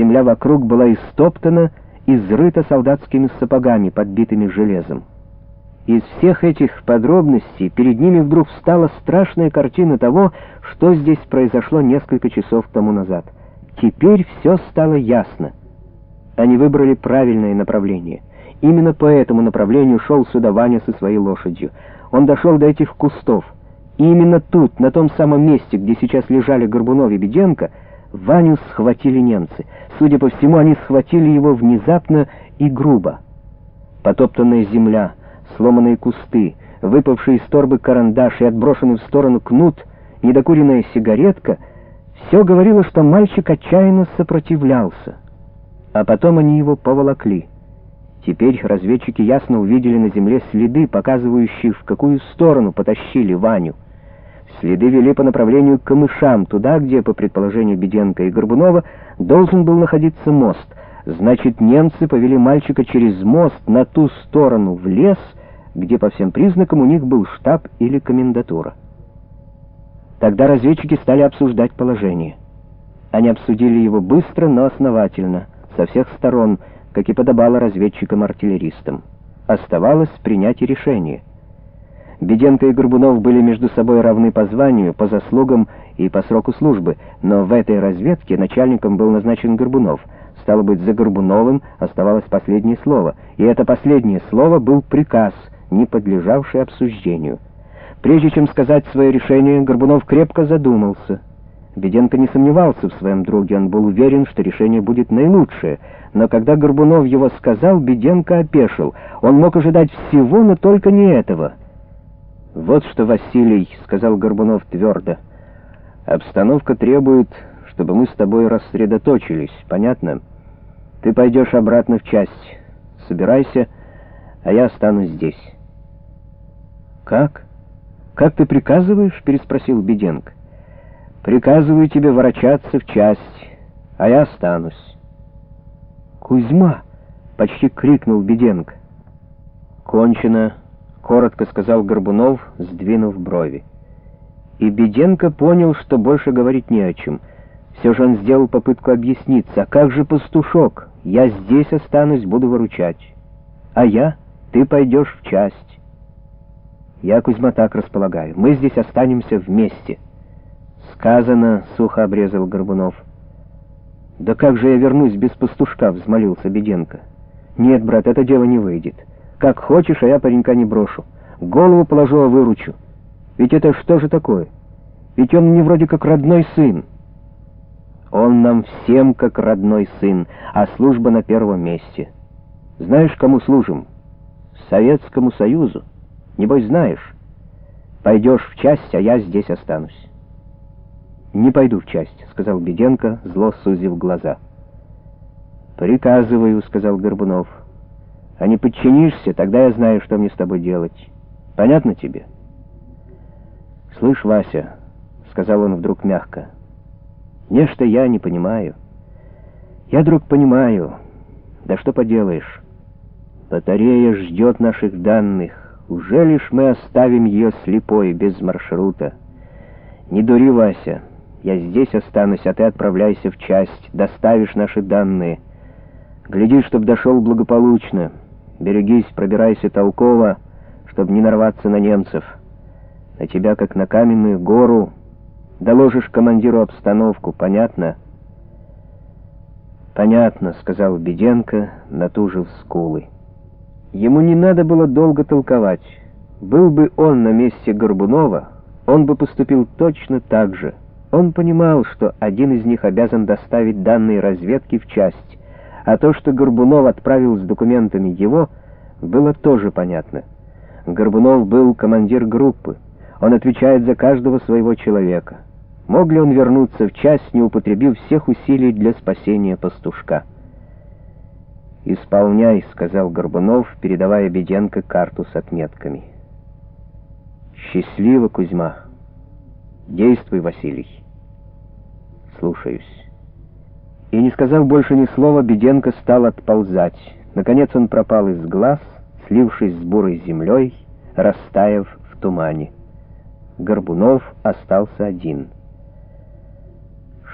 Земля вокруг была истоптана, изрыта солдатскими сапогами, подбитыми железом. Из всех этих подробностей перед ними вдруг встала страшная картина того, что здесь произошло несколько часов тому назад. Теперь все стало ясно. Они выбрали правильное направление. Именно по этому направлению шел сюда Ваня со своей лошадью. Он дошел до этих кустов. И именно тут, на том самом месте, где сейчас лежали Горбунов и Беденко, Ваню схватили немцы. Судя по всему, они схватили его внезапно и грубо. Потоптанная земля, сломанные кусты, выпавший из торбы карандаш и отброшенный в сторону кнут, недокуренная сигаретка — все говорило, что мальчик отчаянно сопротивлялся. А потом они его поволокли. Теперь разведчики ясно увидели на земле следы, показывающие, в какую сторону потащили Ваню. Следы вели по направлению к камышам, туда, где, по предположению Беденко и Горбунова, должен был находиться мост. Значит, немцы повели мальчика через мост на ту сторону, в лес, где по всем признакам у них был штаб или комендатура. Тогда разведчики стали обсуждать положение. Они обсудили его быстро, но основательно, со всех сторон, как и подобало разведчикам-артиллеристам. Оставалось принять решение. Беденко и Горбунов были между собой равны по званию, по заслугам и по сроку службы, но в этой разведке начальником был назначен Горбунов. Стало быть, за Горбуновым оставалось последнее слово, и это последнее слово был приказ, не подлежавший обсуждению. Прежде чем сказать свое решение, Горбунов крепко задумался. Беденко не сомневался в своем друге, он был уверен, что решение будет наилучшее. Но когда Горбунов его сказал, Беденко опешил. Он мог ожидать всего, но только не этого. «Вот что, Василий», — сказал Горбунов твердо, — «обстановка требует, чтобы мы с тобой рассредоточились, понятно? Ты пойдешь обратно в часть. Собирайся, а я останусь здесь». «Как?» «Как ты приказываешь?» — переспросил Беденко. «Приказываю тебе ворочаться в часть, а я останусь». «Кузьма!» — почти крикнул Беденко. «Кончено», — коротко сказал Горбунов, сдвинув брови. И Беденко понял, что больше говорить не о чем. Все же он сделал попытку объясниться. «А как же пастушок? Я здесь останусь, буду выручать. А я? Ты пойдешь в часть». Я, Кузьма, так располагаю. Мы здесь останемся вместе. Сказано, сухо обрезал Горбунов. Да как же я вернусь без пастушка, взмолился Беденко. Нет, брат, это дело не выйдет. Как хочешь, а я паренька не брошу. Голову положу, а выручу. Ведь это что же такое? Ведь он мне вроде как родной сын. Он нам всем как родной сын, а служба на первом месте. Знаешь, кому служим? Советскому Союзу. Небось знаешь. Пойдешь в часть, а я здесь останусь. «Не пойду в часть», — сказал Беденко, зло сузив глаза. «Приказываю», — сказал Горбунов. «А не подчинишься, тогда я знаю, что мне с тобой делать. Понятно тебе?» «Слышь, Вася», — сказал он вдруг мягко, — «нечто я не понимаю. Я, друг, понимаю. Да что поделаешь. Батарея ждет наших данных». Уже лишь мы оставим ее слепой, без маршрута? Не дури, Вася. Я здесь останусь, а ты отправляйся в часть, доставишь наши данные. Гляди, чтоб дошел благополучно. Берегись, пробирайся толково, чтобы не нарваться на немцев. На тебя, как на каменную гору, доложишь командиру обстановку, понятно?» «Понятно», — сказал Беденко, натужив скулы. Ему не надо было долго толковать. Был бы он на месте Горбунова, он бы поступил точно так же. Он понимал, что один из них обязан доставить данные разведки в часть, а то, что Горбунов отправил с документами его, было тоже понятно. Горбунов был командир группы, он отвечает за каждого своего человека. Мог ли он вернуться в часть, не употребив всех усилий для спасения пастушка? «Исполняй», — сказал Горбунов, передавая Беденко карту с отметками. «Счастливо, Кузьма. Действуй, Василий». «Слушаюсь». И, не сказав больше ни слова, Беденко стал отползать. Наконец он пропал из глаз, слившись с бурой землей, растаяв в тумане. Горбунов остался один —